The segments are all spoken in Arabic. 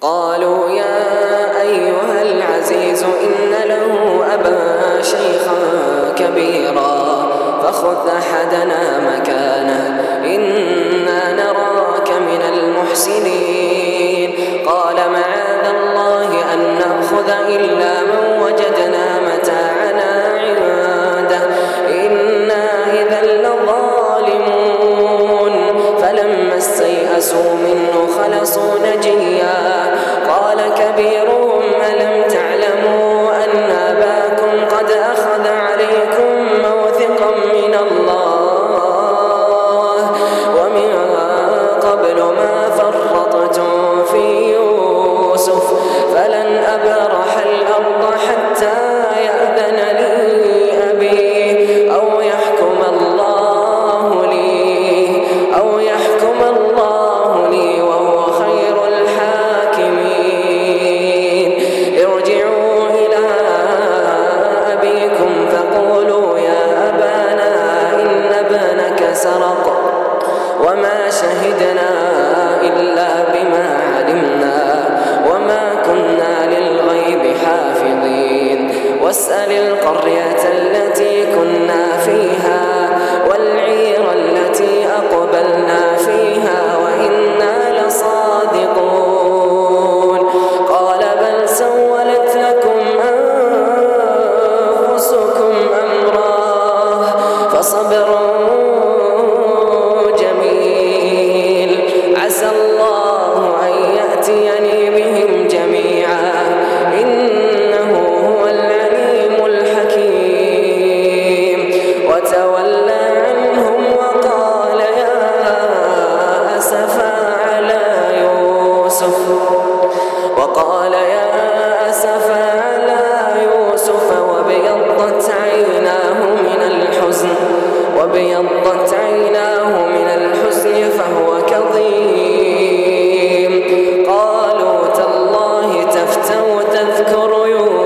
قالوا يا أيها العزيز إن له أبا شيخا كبيرا فخذ أحدنا مكانه. إن من الله করো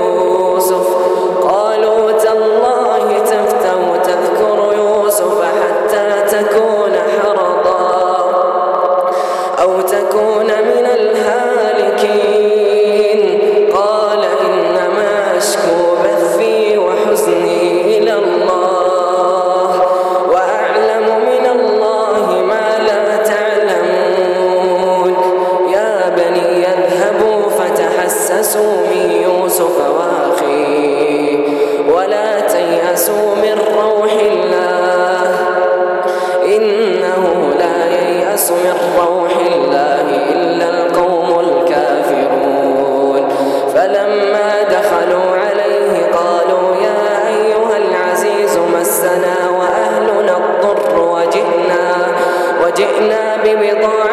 الناس من روح الله إلا القوم الكافرون. فلما دخلوا عليه قالوا يا أيها العزيز مسنا وأهلنا الضر وجئنا, وجئنا ببضاعة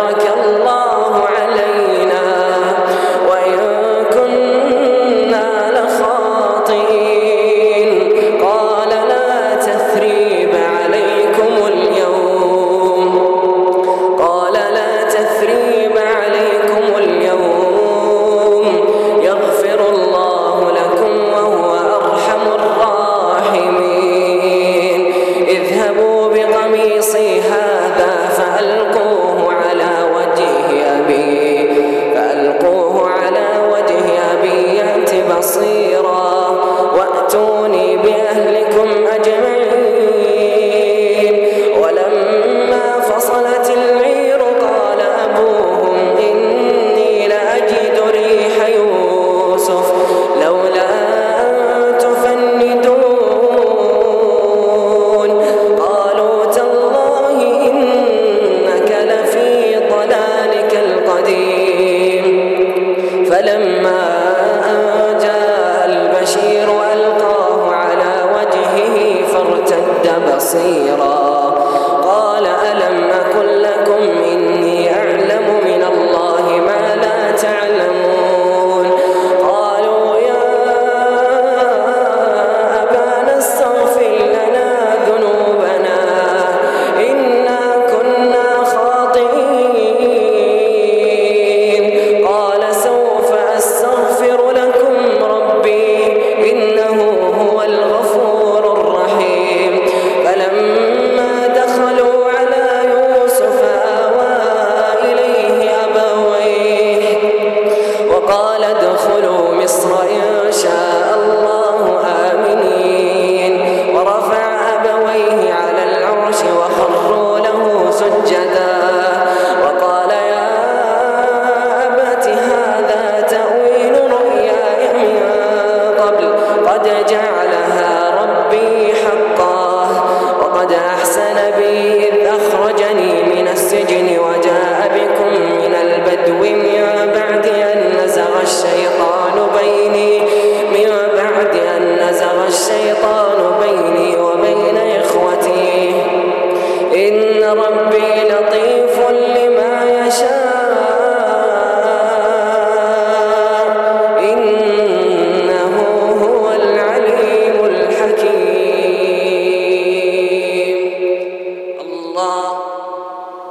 تبارك الله. فلما وقد جعلها ربي حقا وقد أحسن بي إذ أخرجني من السجن وجاء بكم من البدو من بعد أن نزغ الشيطان بيني.